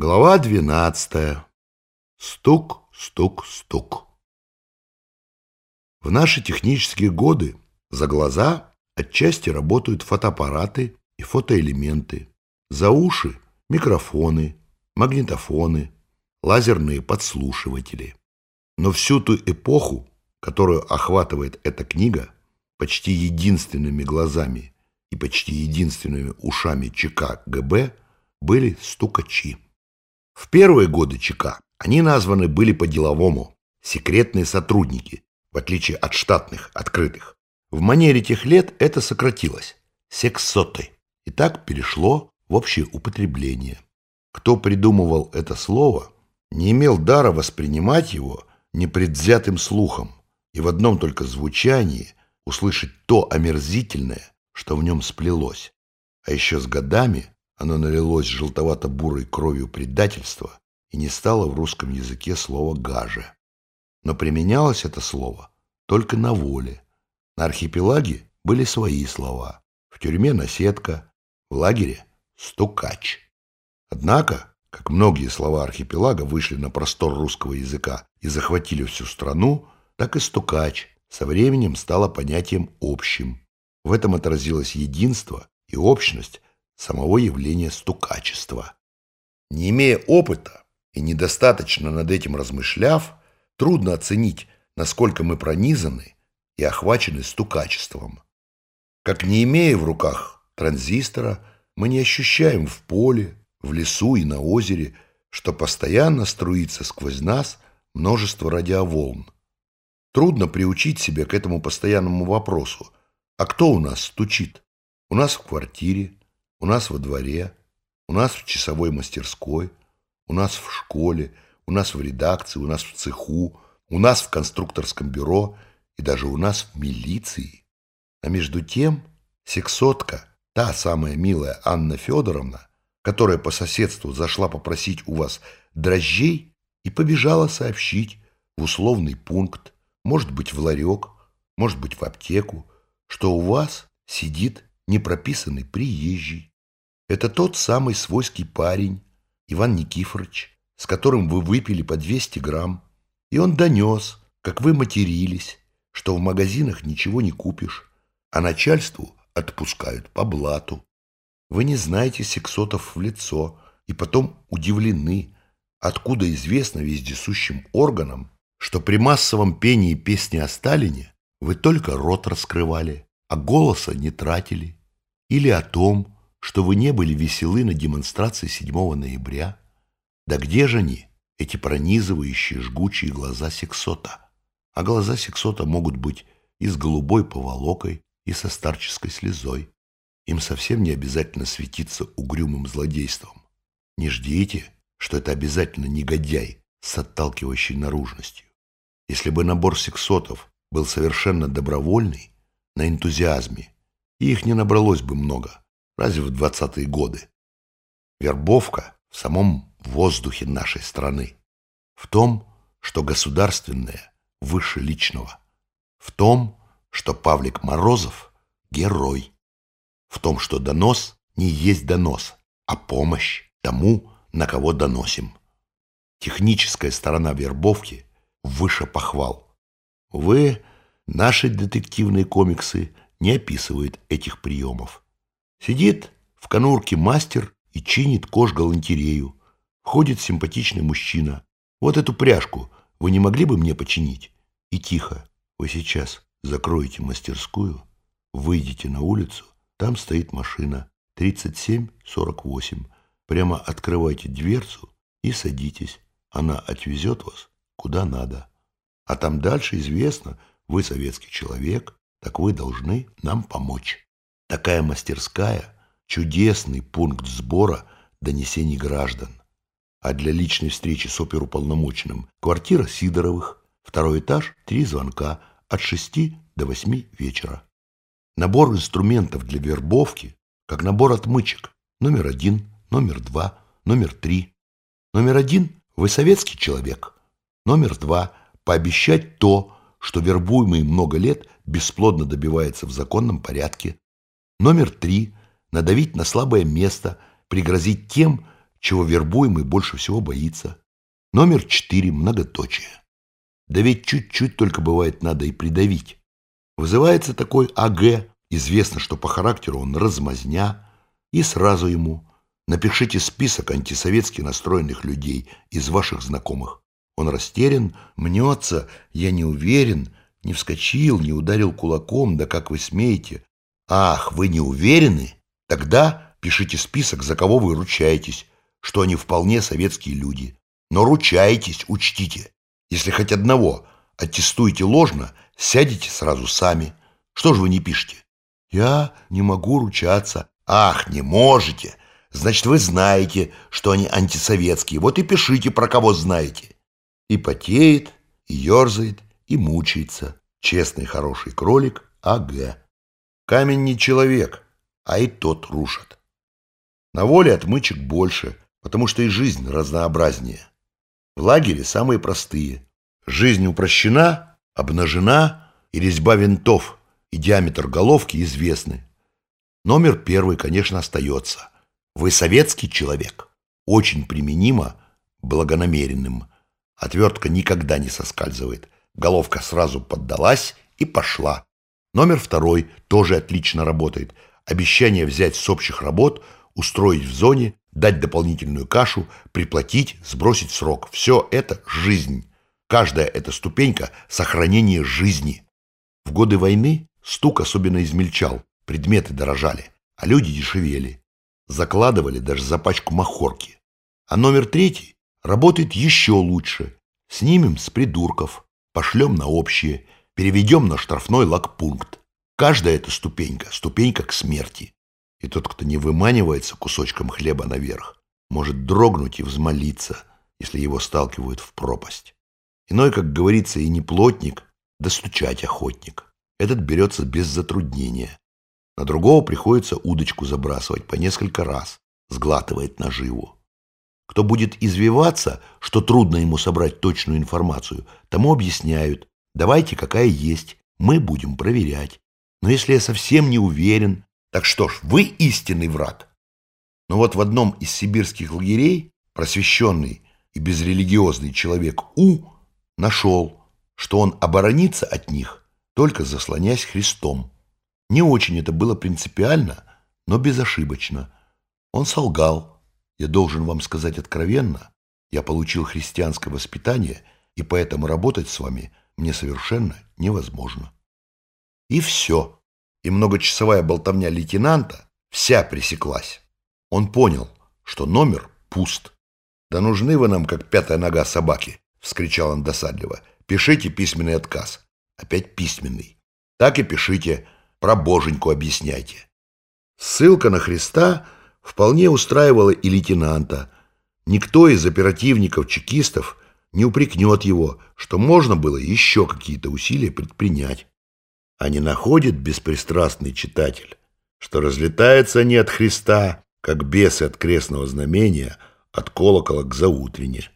Глава двенадцатая. Стук, стук, стук. В наши технические годы за глаза отчасти работают фотоаппараты и фотоэлементы, за уши – микрофоны, магнитофоны, лазерные подслушиватели. Но всю ту эпоху, которую охватывает эта книга, почти единственными глазами и почти единственными ушами ЧК ГБ были стукачи. В первые годы ЧК они названы были по-деловому «секретные сотрудники», в отличие от штатных, открытых. В манере тех лет это сократилось – «сексоты», и так перешло в общее употребление. Кто придумывал это слово, не имел дара воспринимать его непредвзятым слухом и в одном только звучании услышать то омерзительное, что в нем сплелось. А еще с годами оно налилось желтовато-бурой кровью предательства и не стало в русском языке слова «гаже». Но применялось это слово только на воле. На архипелаге были свои слова. В тюрьме наседка, в лагере стукач. Однако, как многие слова архипелага вышли на простор русского языка и захватили всю страну, так и стукач со временем стало понятием общим. В этом отразилось единство и общность самого явления стукачества. Не имея опыта и недостаточно над этим размышляв, трудно оценить, насколько мы пронизаны и охвачены стукачеством. Как не имея в руках транзистора, мы не ощущаем в поле, в лесу и на озере, что постоянно струится сквозь нас множество радиоволн. Трудно приучить себя к этому постоянному вопросу. А кто у нас стучит? У нас в квартире, у нас во дворе, у нас в часовой мастерской, у нас в школе, у нас в редакции, у нас в цеху, у нас в конструкторском бюро и даже у нас в милиции. А между тем сексотка, та самая милая Анна Федоровна, которая по соседству зашла попросить у вас дрожжей и побежала сообщить в условный пункт, может быть, в ларек, может быть, в аптеку, что у вас сидит непрописанный приезжий. Это тот самый свойский парень, Иван Никифорович, с которым вы выпили по 200 грамм, и он донес, как вы матерились, что в магазинах ничего не купишь, а начальству отпускают по блату. Вы не знаете сексотов в лицо и потом удивлены, откуда известно вездесущим органам, что при массовом пении песни о Сталине вы только рот раскрывали, а голоса не тратили или о том, что вы не были веселы на демонстрации 7 ноября? Да где же они, эти пронизывающие жгучие глаза сексота? А глаза сексота могут быть и с голубой поволокой, и со старческой слезой. Им совсем не обязательно светиться угрюмым злодейством. Не ждите, что это обязательно негодяй с отталкивающей наружностью. Если бы набор сексотов был совершенно добровольный, на энтузиазме, и их не набралось бы много, разве в двадцатые годы. Вербовка в самом воздухе нашей страны, в том, что государственное выше личного, в том, что Павлик Морозов – герой, в том, что донос не есть донос, а помощь тому, на кого доносим. Техническая сторона вербовки выше похвал. Увы, наши детективные комиксы – не описывает этих приемов. Сидит в конурке мастер и чинит кож-галантерею. Входит симпатичный мужчина. Вот эту пряжку вы не могли бы мне починить? И тихо. Вы сейчас закроете мастерскую, выйдете на улицу, там стоит машина 3748. Прямо открывайте дверцу и садитесь. Она отвезет вас куда надо. А там дальше известно, вы советский человек, так вы должны нам помочь. Такая мастерская – чудесный пункт сбора донесений граждан. А для личной встречи с оперуполномоченным – квартира Сидоровых, второй этаж, три звонка, от шести до восьми вечера. Набор инструментов для вербовки, как набор отмычек, номер один, номер два, номер три. Номер один – вы советский человек. Номер два – пообещать то, что вербуемый много лет бесплодно добивается в законном порядке. Номер три – надавить на слабое место, пригрозить тем, чего вербуемый больше всего боится. Номер четыре – многоточие. Да ведь чуть-чуть только бывает надо и придавить. Вызывается такой АГ, известно, что по характеру он размазня, и сразу ему напишите список антисоветски настроенных людей из ваших знакомых. Он растерян, мнется, я не уверен, не вскочил, не ударил кулаком, да как вы смеете. Ах, вы не уверены? Тогда пишите список, за кого вы ручаетесь, что они вполне советские люди. Но ручаетесь, учтите. Если хоть одного аттестуете ложно, сядете сразу сами. Что же вы не пишете? Я не могу ручаться. Ах, не можете. Значит, вы знаете, что они антисоветские. Вот и пишите, про кого знаете. И потеет, и ерзает, и мучается. Честный хороший кролик А.Г. Камень не человек, а и тот рушат. На воле отмычек больше, потому что и жизнь разнообразнее. В лагере самые простые. Жизнь упрощена, обнажена, и резьба винтов, и диаметр головки известны. Номер первый, конечно, остается. Вы советский человек. Очень применимо благонамеренным. Отвертка никогда не соскальзывает. Головка сразу поддалась и пошла. Номер второй тоже отлично работает. Обещание взять с общих работ, устроить в зоне дать дополнительную кашу, приплатить, сбросить срок. Все это жизнь. Каждая эта ступенька – сохранение жизни. В годы войны стук особенно измельчал, предметы дорожали, а люди дешевели. Закладывали даже за пачку махорки. А номер третий работает еще лучше. Снимем с придурков, пошлем на общее, переведем на штрафной лагпункт. Каждая эта ступенька – ступенька к смерти. И тот, кто не выманивается кусочком хлеба наверх, может дрогнуть и взмолиться, если его сталкивают в пропасть. Иной, как говорится, и не плотник, да стучать охотник. Этот берется без затруднения. На другого приходится удочку забрасывать по несколько раз, сглатывает наживу. Кто будет извиваться, что трудно ему собрать точную информацию, тому объясняют, давайте какая есть, мы будем проверять. Но если я совсем не уверен, так что ж, вы истинный враг. Но вот в одном из сибирских лагерей просвещенный и безрелигиозный человек У нашел, что он оборонится от них, только заслоняясь Христом. Не очень это было принципиально, но безошибочно. Он солгал. Я должен вам сказать откровенно, я получил христианское воспитание, и поэтому работать с вами мне совершенно невозможно. И все и многочасовая болтовня лейтенанта вся пресеклась. Он понял, что номер пуст. «Да нужны вы нам, как пятая нога собаки!» — вскричал он досадливо. «Пишите письменный отказ». Опять письменный. «Так и пишите. Про боженьку объясняйте». Ссылка на Христа вполне устраивала и лейтенанта. Никто из оперативников-чекистов не упрекнет его, что можно было еще какие-то усилия предпринять. А не находит беспристрастный читатель, что разлетаются они от Христа, как бесы от крестного знамения, от колокола к заутренне.